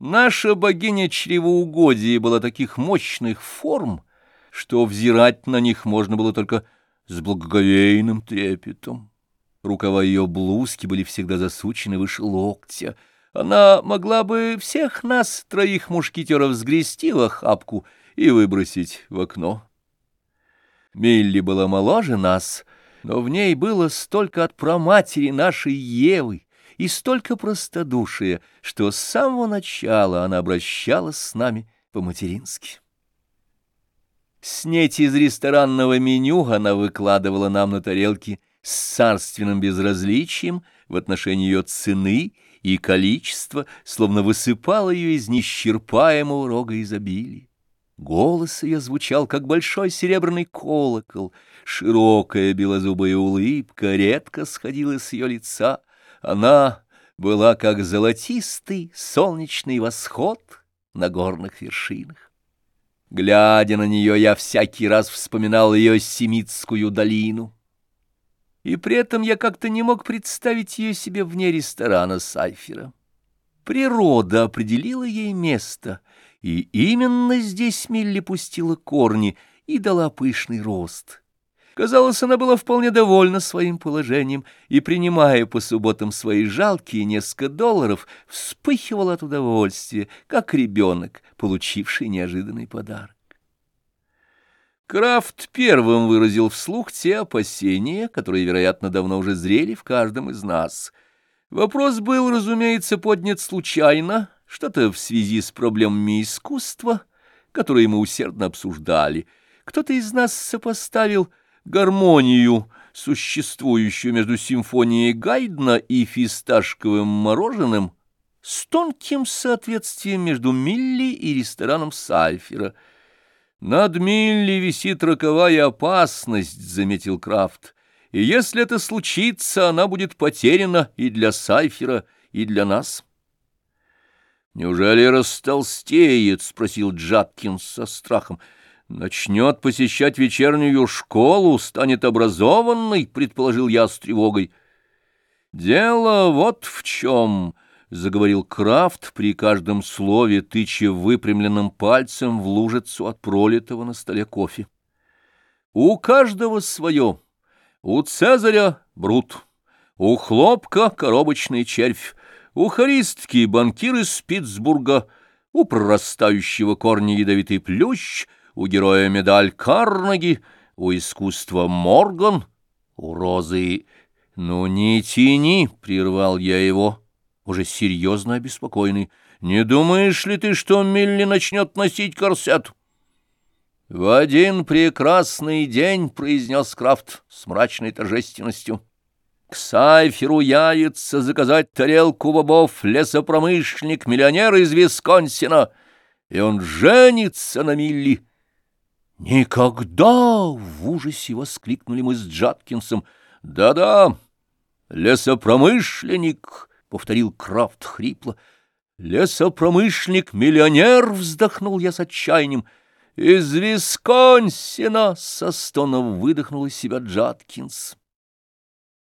Наша богиня чревоугодия была таких мощных форм, что взирать на них можно было только с благоговейным трепетом. Рукава ее блузки были всегда засучены выше локтя. Она могла бы всех нас, троих мушкетеров, сгрести в охапку и выбросить в окно. Милли была моложе нас, но в ней было столько от праматери нашей Евы и столько простодушия, что с самого начала она обращалась с нами по-матерински. Снеть из ресторанного меню она выкладывала нам на тарелки с царственным безразличием в отношении ее цены и количества, словно высыпала ее из неисчерпаемого рога изобилия. Голос ее звучал, как большой серебряный колокол, широкая белозубая улыбка редко сходила с ее лица. Она была, как золотистый солнечный восход на горных вершинах. Глядя на нее, я всякий раз вспоминал ее Семитскую долину. И при этом я как-то не мог представить ее себе вне ресторана Сайфера. Природа определила ей место — и именно здесь Милли пустила корни и дала пышный рост. Казалось, она была вполне довольна своим положением и, принимая по субботам свои жалкие несколько долларов, вспыхивала от удовольствия, как ребенок, получивший неожиданный подарок. Крафт первым выразил вслух те опасения, которые, вероятно, давно уже зрели в каждом из нас. Вопрос был, разумеется, поднят случайно, что-то в связи с проблемами искусства, которые мы усердно обсуждали. Кто-то из нас сопоставил гармонию, существующую между симфонией Гайдна и фисташковым мороженым, с тонким соответствием между Милли и рестораном Сальфера. «Над Милли висит роковая опасность», — заметил Крафт, — «и если это случится, она будет потеряна и для Сальфера, и для нас». «Неужели растолстеет?» — спросил Джаткинс со страхом. «Начнет посещать вечернюю школу, станет образованной», — предположил я с тревогой. «Дело вот в чем», — заговорил Крафт при каждом слове, тыча выпрямленным пальцем в лужицу от пролитого на столе кофе. «У каждого свое. У Цезаря — брут, у Хлопка — коробочный червь, у харистки банкир из Питтсбурга, у прорастающего корня ядовитый плющ, у героя медаль Карнеги, у искусства Морган, у розы... «Ну не тяни!» — прервал я его, уже серьезно обеспокоенный. «Не думаешь ли ты, что Милли начнет носить корсет?» «В один прекрасный день», — произнес Крафт с мрачной торжественностью, — к Сайферу яйца заказать тарелку бобов лесопромышленник-миллионер из Висконсина, и он женится на Милли. «Никогда!» — в ужасе воскликнули мы с Джаткинсом. «Да-да, лесопромышленник!» — повторил Крафт хрипло. «Лесопромышленник-миллионер!» — вздохнул я с отчаянием. «Из Висконсина!» — со стоном выдохнул из себя Джаткинс.